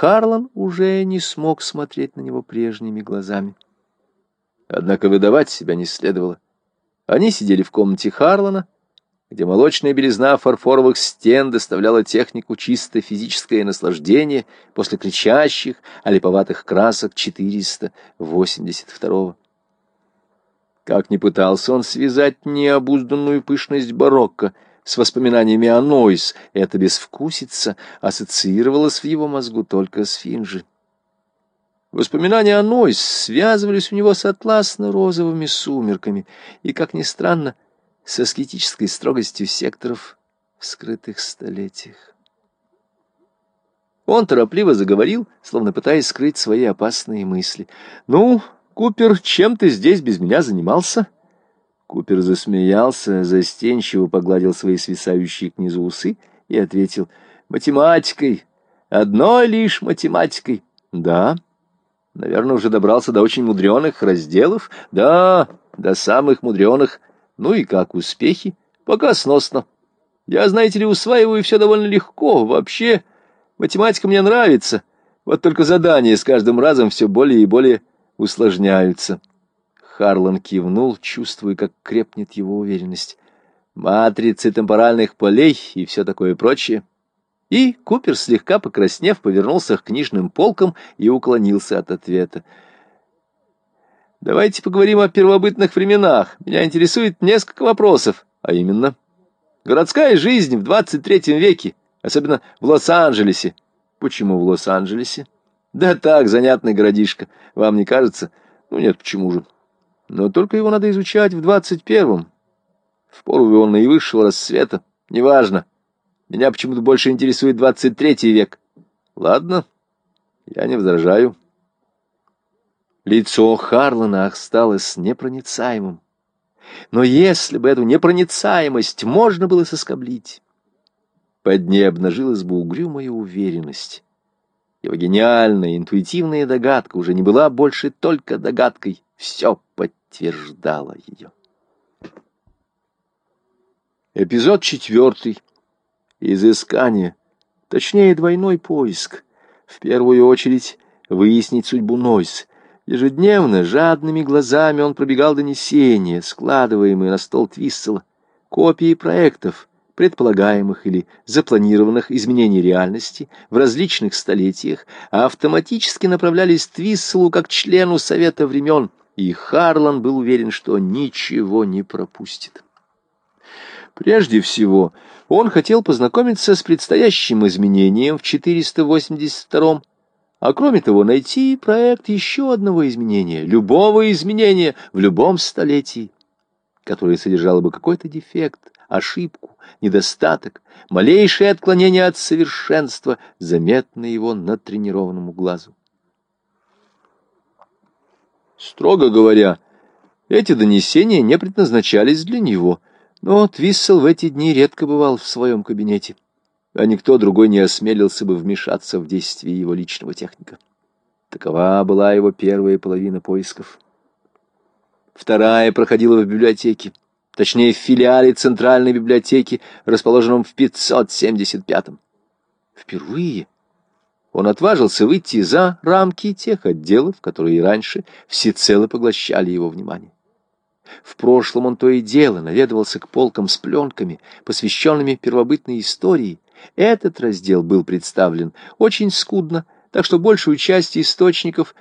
Харлан уже не смог смотреть на него прежними глазами. Однако выдавать себя не следовало. Они сидели в комнате Харлана, где молочная белизна фарфоровых стен доставляла технику чисто физическое наслаждение после кричащих, олиповатых красок 482-го. Как ни пытался он связать необузданную пышность барокко с воспоминаниями о Нойс, эта безвкусица ассоциировалась в его мозгу только с Финджи. Воспоминания о Нойс связывались у него с атласно-розовыми сумерками и, как ни странно, с аскетической строгостью секторов в скрытых столетиях. Он торопливо заговорил, словно пытаясь скрыть свои опасные мысли. «Ну, Купер, чем ты здесь без меня занимался?» Купер засмеялся, застенчиво погладил свои свисающие к низу усы и ответил. «Математикой. Одной лишь математикой». «Да». Наверное, уже добрался до очень мудреных разделов. Да, до самых мудреных. Ну и как успехи? Пока сносно. Я, знаете ли, усваиваю все довольно легко. Вообще, математика мне нравится. Вот только задания с каждым разом все более и более усложняются. Харлан кивнул, чувствуя, как крепнет его уверенность. Матрицы темпоральных полей и все такое прочее. И Купер, слегка покраснев, повернулся к книжным полкам и уклонился от ответа. Давайте поговорим о первобытных временах. Меня интересует несколько вопросов, а именно городская жизнь в 23 веке, особенно в Лос-Анджелесе. Почему в Лос-Анджелесе? Да так, занятный городишко. Вам не кажется? Ну нет, почему же? Но только его надо изучать в 21-м. В пору его наивысшего рассвета. Неважно. Меня почему-то больше интересует 23 век. Ладно, я не возражаю. Лицо Харлана осталось непроницаемым. Но если бы эту непроницаемость можно было соскоблить, под ней обнажилась бы угрюмая уверенность. Его гениальная, интуитивная догадка уже не была больше только догадкой, все подтверждало ее. Эпизод четвертый. Изыскание, точнее двойной поиск. В первую очередь выяснить судьбу Нойс, Ежедневно, жадными глазами он пробегал донесения, складываемые на стол Твиссела, копии проектов, предполагаемых или запланированных изменений реальности в различных столетиях, автоматически направлялись Твисселу как члену Совета времен, и Харлан был уверен, что ничего не пропустит. Прежде всего, он хотел познакомиться с предстоящим изменением в 482 а кроме того, найти проект еще одного изменения, любого изменения в любом столетии, которое содержало бы какой-то дефект, ошибку, недостаток, малейшее отклонение от совершенства, заметное его натренированному глазу. Строго говоря, эти донесения не предназначались для него, но Твиссел в эти дни редко бывал в своем кабинете а никто другой не осмелился бы вмешаться в действия его личного техника. Такова была его первая половина поисков. Вторая проходила в библиотеке, точнее в филиале Центральной библиотеки, расположенном в 575-м. Впервые он отважился выйти за рамки тех отделов, которые раньше всецело поглощали его внимание. В прошлом он то и дело наведывался к полкам с пленками, посвященными первобытной истории, этот раздел был представлен очень скудно, так что большую часть источников